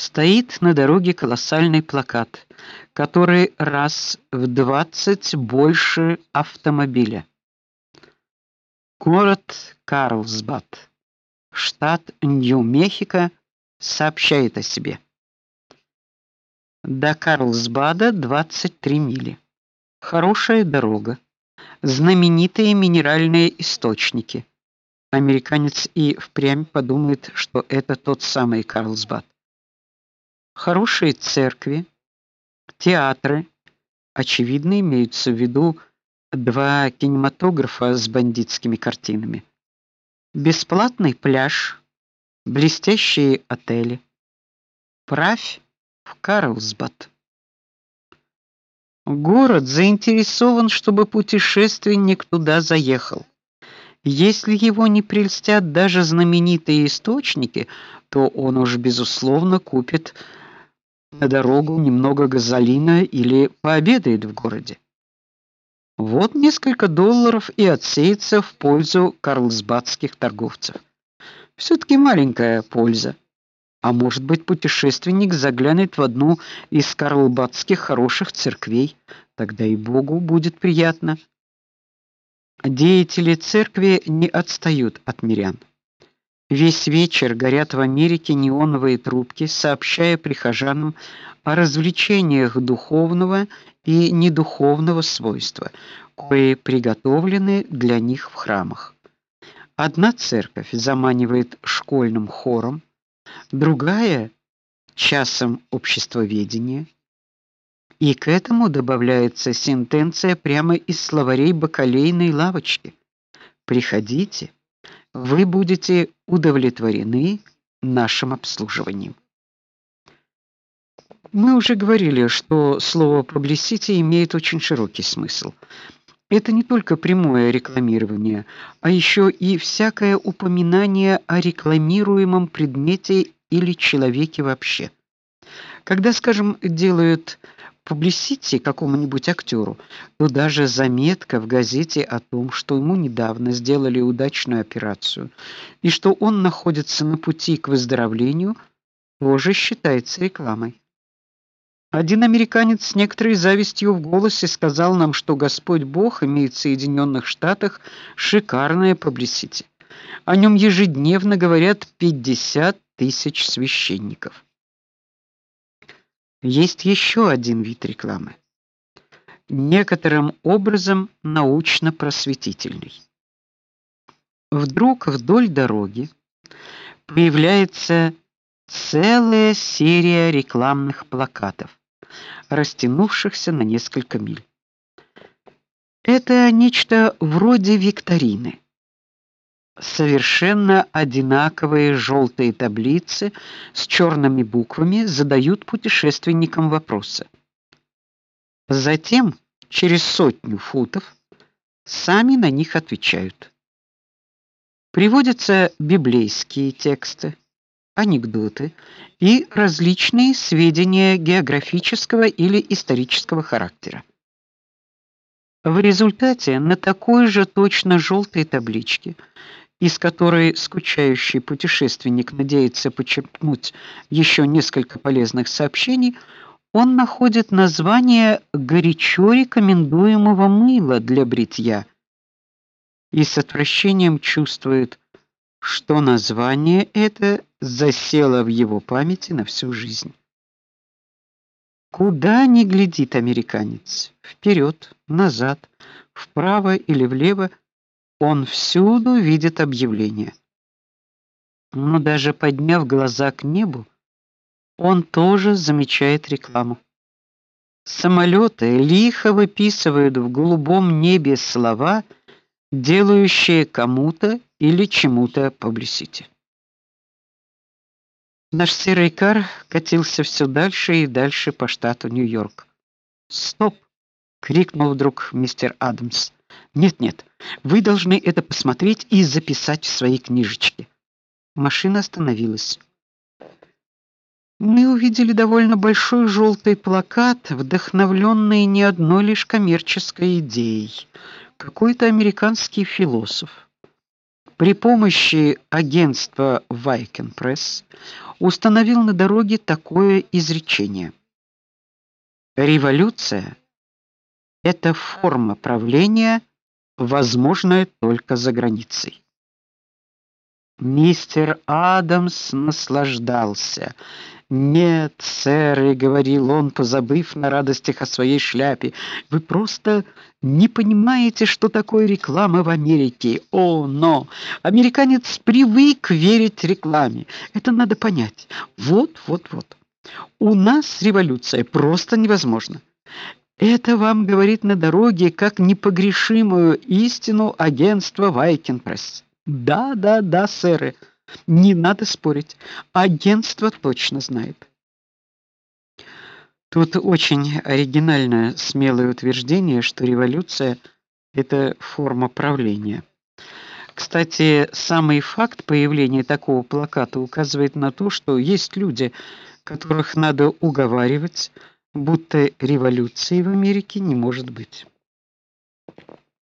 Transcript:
стоит на дороге колоссальный плакат, который раз в двадцать больше автомобиля. Город Карлсбад, штат Нью-Мехико, сообщает о себе. До Карлсбада 23 мили. Хорошая дорога. Знаменитые минеральные источники. Американец и впрямь подумает, что это тот самый Карлсбад. Хорошие церкви, театры, очевидно, имеются в виду два кинематографа с бандитскими картинами. Бесплатный пляж, блестящие отели. Правь в Карлсбад. Город заинтересован, чтобы путешественник туда заехал. Если его не прельстят даже знаменитые источники, то он уж безусловно купит на дорогу немного газолина или пообедает в городе. Вот несколько долларов и отсеется в пользу карлсбадских торговцев. все таки маленькая польза. А может быть, путешественник заглянет в одну из карлсбадских хороших церквей, тогда и Богу будет приятно. Деятели церкви не отстают от мирян. Весь вечер горят в Америке неоновые трубки, сообщая прихожанам о развлечениях духовного и недуховного свойства, кои приготовлены для них в храмах. Одна церковь заманивает школьным хором, другая часом обществоведения, и к этому добавляется сентенция прямо из словарей бакалейной лавочки. Приходите, вы будете удовлетворены нашим обслуживанием. Мы уже говорили, что слово publicity имеет очень широкий смысл. Это не только прямое рекламирование, а еще и всякое упоминание о рекламируемом предмете или человеке вообще. Когда, скажем, делают publicity какому-нибудь актеру, то даже заметка в газете о том, что ему недавно сделали удачную операцию и что он находится на пути к выздоровлению, тоже считается рекламой. Один американец с некоторой завистью в голосе сказал нам, что Господь Бог имеет в Соединенных Штатах шикарное публисити. О нем ежедневно говорят 50 тысяч священников. Есть еще один вид рекламы. Некоторым образом научно-просветительный. Вдруг вдоль дороги появляется целая серия рекламных плакатов растянувшихся на несколько миль. Это нечто вроде викторины. Совершенно одинаковые желтые таблицы с черными буквами задают путешественникам вопросы. Затем, через сотню футов, сами на них отвечают. Приводятся библейские тексты, анекдоты и различные сведения географического или исторического характера. В результате на такой же точно желтой табличке, из которой скучающий путешественник надеется почерпнуть еще несколько полезных сообщений, он находит название горячо рекомендуемого мыла для бритья и с отвращением чувствует, что название это засело в его памяти на всю жизнь. Куда ни глядит американец, вперед, назад, вправо или влево, он всюду видит объявление. Но даже подняв глаза к небу, он тоже замечает рекламу. Самолеты лихо выписывают в голубом небе слова, делающие кому-то или чему-то публисити. Наш серый кар катился все дальше и дальше по штату Нью-Йорк. "Стоп!" крикнул вдруг мистер Адамс. "Нет-нет, вы должны это посмотреть и записать в своей книжечке". Машина остановилась. Мы увидели довольно большой желтый плакат, вдохновленный не одной лишь коммерческой идеей. Какой-то американский философ при помощи агентства Viken Press установил на дороге такое изречение: Революция это форма правления, возможная только за границей. Мистер Адамс наслаждался. "Нет, сэр", говорил он, позабыв на радостях о своей шляпе. "Вы просто не понимаете, что такое реклама в Америке. О, но американец привык верить рекламе. Это надо понять. Вот, вот, вот. У нас революция просто невозможна. Это вам говорит на дороге как непогрешимую истину агентство Вайкенпресс. Да, да, да, сэр. Не надо спорить. Агентство точно знает. Тут очень оригинальное, смелое утверждение, что революция это форма правления. Кстати, самый факт появления такого плаката указывает на то, что есть люди, которых надо уговаривать, будто революции в Америке не может быть.